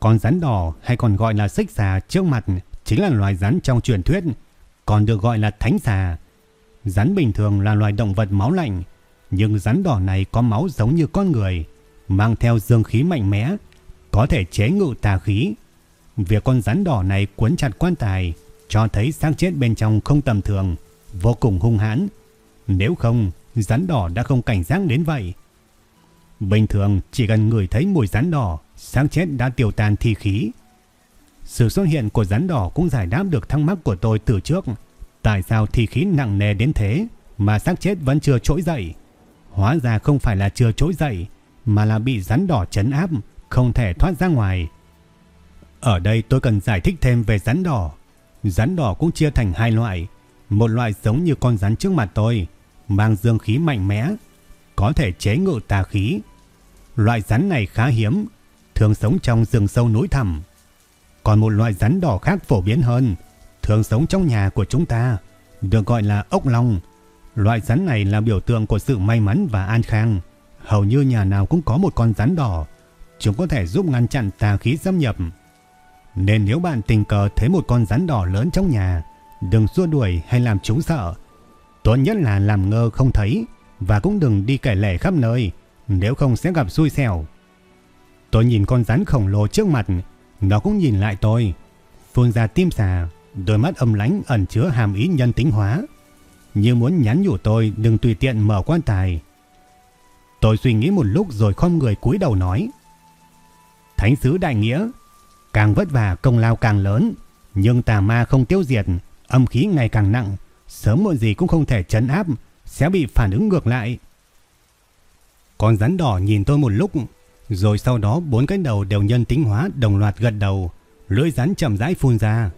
Speaker 1: con rắn đỏ hay còn gọi là xích xà trước mặt chính là loài rắn trong truyền thuyết, còn được gọi là thánh xà. Rắn bình thường là loài động vật máu lạnh, nhưng rắn đỏ này có máu giống như con người, mang theo dương khí mạnh mẽ, có thể chế ngự tà khí. Việc con rắn đỏ này cuốn chặt quan tài cho thấy xác chết bên trong không tầm thường, vô cùng hung hãn. Nếu không, rắn đỏ đã không cảnh giác đến vậy. Bình thường chỉ cần người thấy mùi rắn đỏ, xác chết đã tiêu tan thi khí. Sự xuất hiện của rắn đỏ cũng giải đáp được thắc mắc của tôi từ trước. Tại sao thi khí nặng nề đến thế mà xác chết vẫn chưa trỗi dậy? Hóa ra không phải là chưa trỗi dậy, mà là bị rắn đỏ chấn áp, không thể thoát ra ngoài. Ở đây tôi cần giải thích thêm về rắn đỏ. Rắn đỏ cũng chia thành hai loại. Một loại giống như con rắn trước mặt tôi, mang dương khí mạnh mẽ, có thể chế ngự tà khí. Loại rắn này khá hiếm, thường sống trong rừng sâu núi thẳm. Còn một loại rắn đỏ khác phổ biến hơn, thường sống trong nhà của chúng ta, được gọi là ốc long. Loại rắn này là biểu tượng của sự may mắn và an khang. Hầu như nhà nào cũng có một con rắn đỏ. Chúng có thể giúp ngăn chặn tà khí xâm nhập. Nên nếu bạn tình cờ thấy một con rắn đỏ lớn trong nhà, đừng xua đuổi hay làm chúng sợ. Tốt nhất là làm ngơ không thấy và cũng đừng đi kể lể khắp nơi, nếu không sẽ gặp xui xẻo. Tôi nhìn con rắn khổng lồ trước mặt, nó cũng nhìn lại tôi, phun ra tim xà, đôi mắt âm lánh ẩn chứa hàm ý nhân tính hóa, như muốn nhắn nhủ tôi đừng tùy tiện mở quan tài. Tôi suy nghĩ một lúc rồi không người cúi đầu nói: "Thánh sứ đại nghĩa, càng vất vả công lao càng lớn, nhưng tà ma không tiêu diệt, âm khí ngày càng nặng, sớm muộn gì cũng không thể trấn áp, sẽ bị phản ứng ngược lại." Con rắn đỏ nhìn tôi một lúc, rồi sau đó bốn cái đầu đều nhân tính hóa đồng loạt gật đầu, lưỡi rắn chậm rãi phun ra.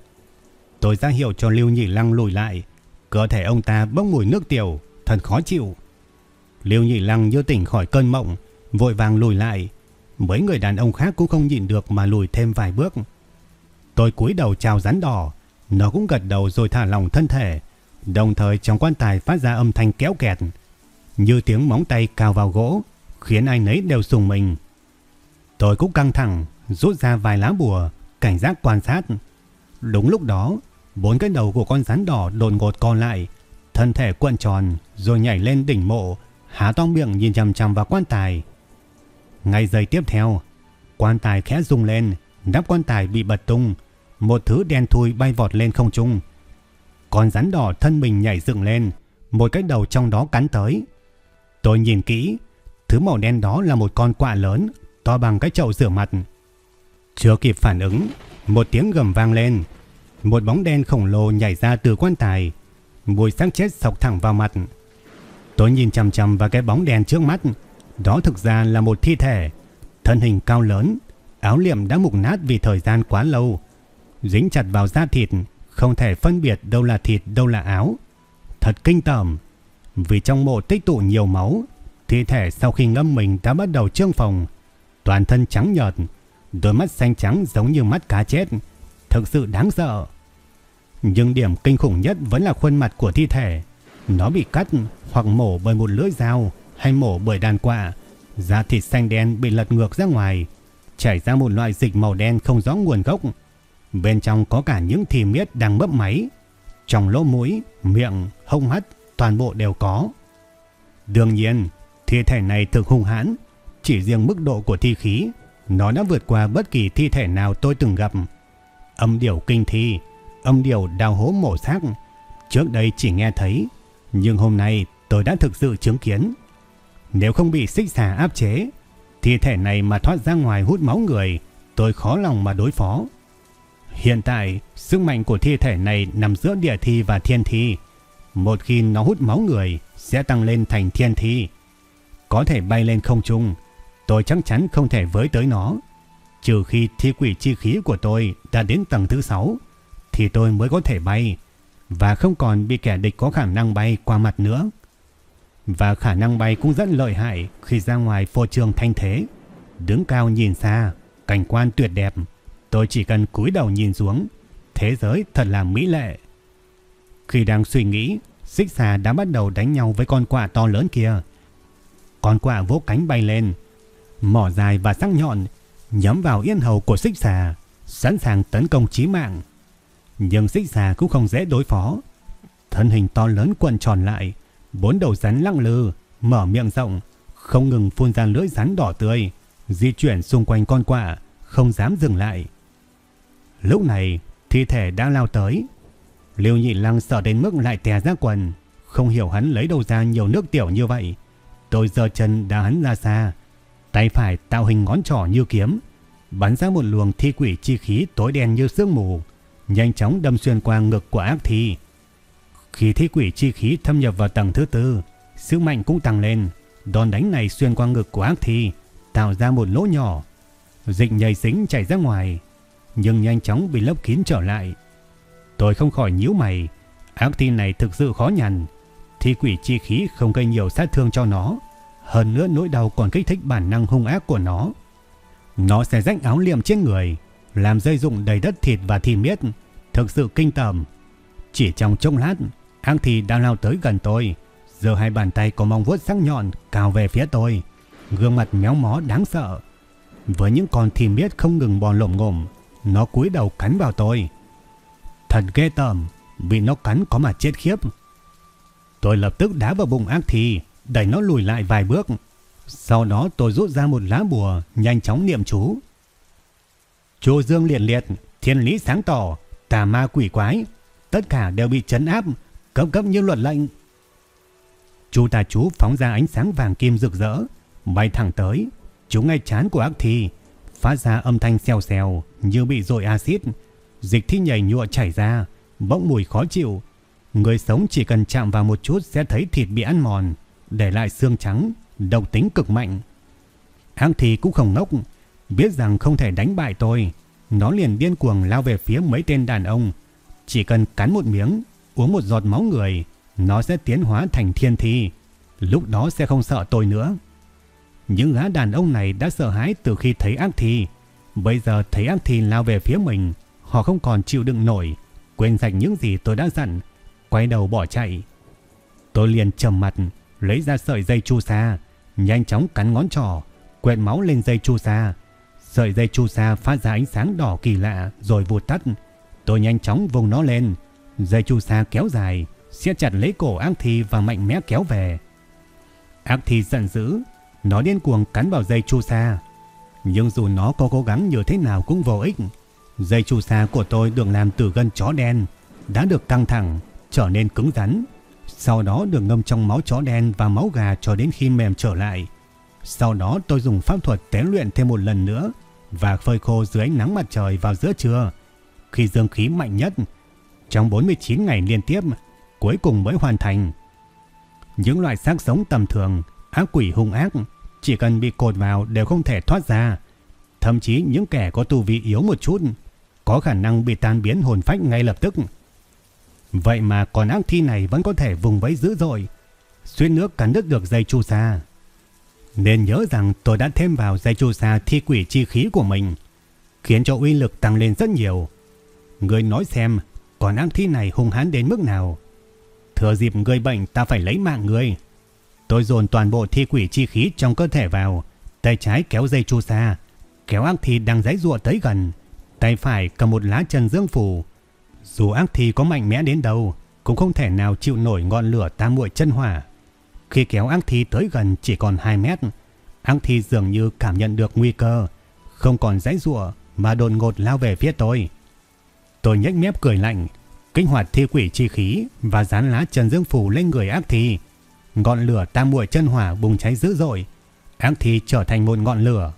Speaker 1: Tôi ra hiệu cho Lưu Nhị Lăng lùi lại, cơ thể ông ta bốc mùi nước tiểu, thật khó chịu. Lưu Nhị Lăng như tỉnh khỏi cơn mộng, vội vàng lùi lại. Mấy người đàn ông khác cũng không nhịn được mà lùi thêm vài bước. Tôi cúi đầu chào rắn đỏ, nó cũng gật đầu rồi thả lỏng thân thể, đồng thời trong quan tài phát ra âm thanh kéo kẹt, như tiếng móng tay cào vào gỗ, khiến ai nấy đều sùng mình. Tôi cũng căng thẳng, rút ra vài lá bùa, cảnh giác quan sát. Đúng lúc đó, bốn cái đầu của con rắn đỏ đột ngột co lại, thân thể cuộn tròn rồi nhảy lên đỉnh mộ, há to miệng nhìn chằm chằm vào quan tài. Ngay giây tiếp theo, quan tài khẽ rung lên, nắp quan tài bị bật tung, một thứ đen thui bay vọt lên không trung. Con rắn đỏ thân mình nhảy dựng lên, một cái đầu trong đó cắn tới. Tôi nhìn kỹ, thứ màu đen đó là một con quạ lớn, to bằng cái chậu rửa mặt. Chưa kịp phản ứng, một tiếng gầm vang lên, một bóng đen khổng lồ nhảy ra từ quan tài, mùi xác chết sọc thẳng vào mặt. Tôi nhìn chằm chằm vào cái bóng đen trước mắt, đó thực ra là một thi thể, thân hình cao lớn, áo liệm đã mục nát vì thời gian quá lâu, dính chặt vào da thịt, không thể phân biệt đâu là thịt đâu là áo. Thật kinh tởm, vì trong mộ tích tụ nhiều máu, thi thể sau khi ngâm mình đã bắt đầu trương phồng, toàn thân trắng nhợt, đôi mắt xanh trắng giống như mắt cá chết, thực sự đáng sợ. Nhưng điểm kinh khủng nhất vẫn là khuôn mặt của thi thể. Nó bị cắt hoặc mổ bởi một lưỡi dao hay mổ bởi đàn quạ, da thịt xanh đen bị lật ngược ra ngoài, chảy ra một loại dịch màu đen không rõ nguồn gốc. Bên trong có cả những thì miết đang mấp máy, trong lỗ mũi, miệng, hông hắt toàn bộ đều có. Đương nhiên, thi thể này thực hung hãn, chỉ riêng mức độ của thi khí, nó đã vượt qua bất kỳ thi thể nào tôi từng gặp. Âm điểu kinh thi, âm điểu đào hố mổ xác, trước đây chỉ nghe thấy, nhưng hôm nay tôi đã thực sự chứng kiến. Nếu không bị xích xà áp chế, thi thể này mà thoát ra ngoài hút máu người, tôi khó lòng mà đối phó. Hiện tại, sức mạnh của thi thể này nằm giữa địa thi và thiên thi. Một khi nó hút máu người, sẽ tăng lên thành thiên thi. Có thể bay lên không trung, tôi chắc chắn không thể với tới nó. Trừ khi thi quỷ chi khí của tôi đã đến tầng thứ 6, thì tôi mới có thể bay, và không còn bị kẻ địch có khả năng bay qua mặt nữa. Và khả năng bay cũng rất lợi hại khi ra ngoài phô trường thanh thế. Đứng cao nhìn xa, cảnh quan tuyệt đẹp, tôi chỉ cần cúi đầu nhìn xuống, thế giới thật là mỹ lệ. Khi đang suy nghĩ, xích xà đã bắt đầu đánh nhau với con quạ to lớn kia. Con quạ vỗ cánh bay lên, mỏ dài và sắc nhọn nhắm vào yên hầu của xích xà, sẵn sàng tấn công chí mạng. Nhưng xích xà cũng không dễ đối phó. Thân hình to lớn quần tròn lại, bốn đầu rắn lăng lư, mở miệng rộng, không ngừng phun ra lưỡi rắn đỏ tươi, di chuyển xung quanh con quạ, không dám dừng lại. Lúc này, thi thể đang lao tới. Liêu nhị lăng sợ đến mức lại tè ra quần, không hiểu hắn lấy đầu ra nhiều nước tiểu như vậy. Tôi giơ chân đá hắn ra xa, tay phải tạo hình ngón trỏ như kiếm, bắn ra một luồng thi quỷ chi khí tối đen như sương mù, nhanh chóng đâm xuyên qua ngực của ác thi. Khi thi quỷ chi khí thâm nhập vào tầng thứ tư, sức mạnh cũng tăng lên, đòn đánh này xuyên qua ngực của ác thi, tạo ra một lỗ nhỏ. Dịch nhầy xính chảy ra ngoài, nhưng nhanh chóng bị lấp kín trở lại. Tôi không khỏi nhíu mày, ác thi này thực sự khó nhằn, thi quỷ chi khí không gây nhiều sát thương cho nó, hơn nữa nỗi đau còn kích thích bản năng hung ác của nó. Nó sẽ rách áo liệm trên người, làm dây dụng đầy đất thịt và thi miết, thực sự kinh tởm. Chỉ trong chốc lát, ác thi đã lao tới gần tôi, giờ hai bàn tay có mong vuốt sắc nhọn cào về phía tôi, gương mặt méo mó đáng sợ. Với những con thi miết không ngừng bò lổm ngổm, nó cúi đầu cắn vào tôi. Thật ghê tởm, vì nó cắn có mà chết khiếp. Tôi lập tức đá vào bụng ác thi, đẩy nó lùi lại vài bước. Sau đó tôi rút ra một lá bùa, nhanh chóng niệm chú. Chu dương liệt liệt, thiên lý sáng tỏ, tà ma quỷ quái, tất cả đều bị chấn áp, cấp cấp như luật lệnh. Chu tà chú phóng ra ánh sáng vàng kim rực rỡ, bay thẳng tới, chú ngay chán của ác thi, phát ra âm thanh xèo xèo như bị dội axit, dịch thi nhảy nhụa chảy ra, bỗng mùi khó chịu. Người sống chỉ cần chạm vào một chút sẽ thấy thịt bị ăn mòn, để lại xương trắng, độc tính cực mạnh. Ác thì cũng không ngốc, biết rằng không thể đánh bại tôi, nó liền điên cuồng lao về phía mấy tên đàn ông. Chỉ cần cắn một miếng, uống một giọt máu người, nó sẽ tiến hóa thành thiên thi. Lúc đó sẽ không sợ tôi nữa. Những gã đàn ông này đã sợ hãi từ khi thấy ác thi. Bây giờ thấy ác thi lao về phía mình, họ không còn chịu đựng nổi, quên sạch những gì tôi đã dặn, quay đầu bỏ chạy. Tôi liền trầm mặt, lấy ra sợi dây chu sa, nhanh chóng cắn ngón trỏ, quẹt máu lên dây chu sa. Sợi dây chu sa phát ra ánh sáng đỏ kỳ lạ rồi vụt tắt. Tôi nhanh chóng vùng nó lên, dây chu sa kéo dài, siết chặt lấy cổ ác thi và mạnh mẽ kéo về. Ác thi giận dữ, nó điên cuồng cắn vào dây chu sa. Nhưng dù nó có cố gắng như thế nào cũng vô ích. Dây chu sa của tôi được làm từ gân chó đen, đã được căng thẳng, trở nên cứng rắn. Sau đó được ngâm trong máu chó đen và máu gà cho đến khi mềm trở lại. Sau đó tôi dùng pháp thuật tế luyện thêm một lần nữa và phơi khô dưới nắng mặt trời vào giữa trưa. Khi dương khí mạnh nhất, trong 49 ngày liên tiếp, cuối cùng mới hoàn thành. Những loại xác sống tầm thường, ác quỷ hung ác, chỉ cần bị cột vào đều không thể thoát ra. Thậm chí những kẻ có tu vi yếu một chút, có khả năng bị tan biến hồn phách ngay lập tức. Vậy mà con ác thi này vẫn có thể vùng vẫy dữ dội, xuyên nước cắn đứt được dây chu sa. Nên nhớ rằng tôi đã thêm vào dây chu sa thi quỷ chi khí của mình, khiến cho uy lực tăng lên rất nhiều. Người nói xem, con ác thi này hung hãn đến mức nào? Thừa dịp người bệnh ta phải lấy mạng người. Tôi dồn toàn bộ thi quỷ chi khí trong cơ thể vào, tay trái kéo dây chu sa, kéo ác thi đang giãy giụa tới gần, tay phải cầm một lá chân dương phủ. Dù ác thi có mạnh mẽ đến đâu, cũng không thể nào chịu nổi ngọn lửa tam muội chân hỏa. Khi kéo ác thi tới gần chỉ còn 2 mét, ác thi dường như cảm nhận được nguy cơ, không còn giãy giụa mà đột ngột lao về phía tôi. Tôi nhếch mép cười lạnh, kích hoạt thi quỷ chi khí và dán lá chân dương phủ lên người ác thi. Ngọn lửa tam muội chân hỏa bùng cháy dữ dội, ác thi trở thành một ngọn lửa.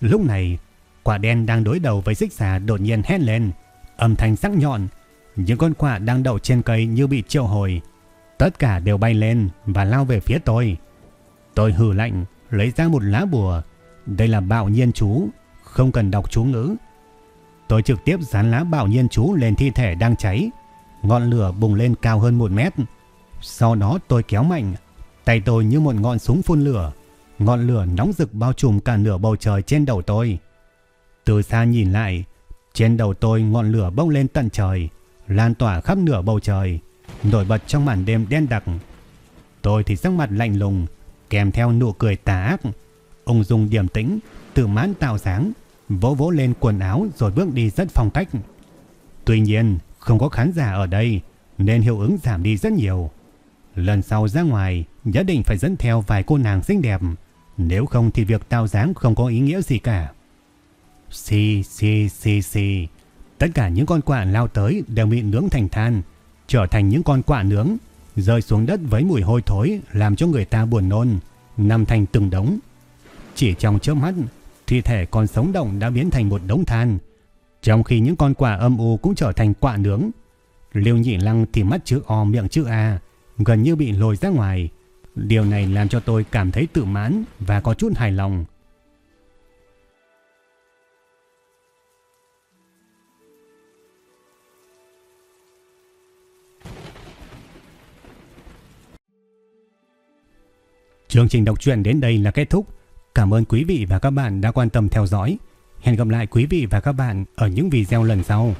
Speaker 1: Lúc này, quả đen đang đối đầu với xích xà đột nhiên hét lên, âm thanh sắc nhọn, những con quạ đang đậu trên cây như bị triệu hồi. Tất cả đều bay lên và lao về phía tôi. Tôi hừ lạnh, lấy ra một lá bùa. Đây là bạo nhiên chú, không cần đọc chú ngữ. Tôi trực tiếp dán lá bạo nhiên chú lên thi thể đang cháy. Ngọn lửa bùng lên cao hơn một mét. Sau đó tôi kéo mạnh, tay tôi như một ngọn súng phun lửa. Ngọn lửa nóng rực bao trùm cả nửa bầu trời trên đầu tôi. Từ xa nhìn lại, trên đầu tôi ngọn lửa bốc lên tận trời, lan tỏa khắp nửa bầu trời, nổi bật trong màn đêm đen đặc. Tôi thì sắc mặt lạnh lùng, kèm theo nụ cười tà ác. Ông dùng điềm tĩnh, tự mãn tạo sáng, vỗ vỗ lên quần áo rồi bước đi rất phong cách. Tuy nhiên, không có khán giả ở đây, nên hiệu ứng giảm đi rất nhiều. Lần sau ra ngoài, nhất định phải dẫn theo vài cô nàng xinh đẹp, nếu không thì việc tao dáng không có ý nghĩa gì cả. Xì xì xì xì. Tất cả những con quạ lao tới đều bị nướng thành than, trở thành những con quạ nướng, rơi xuống đất với mùi hôi thối làm cho người ta buồn nôn, nằm thành từng đống. Chỉ trong chớp mắt, thi thể còn sống động đã biến thành một đống than, trong khi những con quạ âm u cũng trở thành quạ nướng. Liêu nhị lăng thì mắt chữ O miệng chữ A, gần như bị lồi ra ngoài. Điều này làm cho tôi cảm thấy tự mãn và có chút hài lòng. Chương trình đọc truyện đến đây là kết thúc. Cảm ơn quý vị và các bạn đã quan tâm theo dõi. Hẹn gặp lại quý vị và các bạn ở những video lần sau.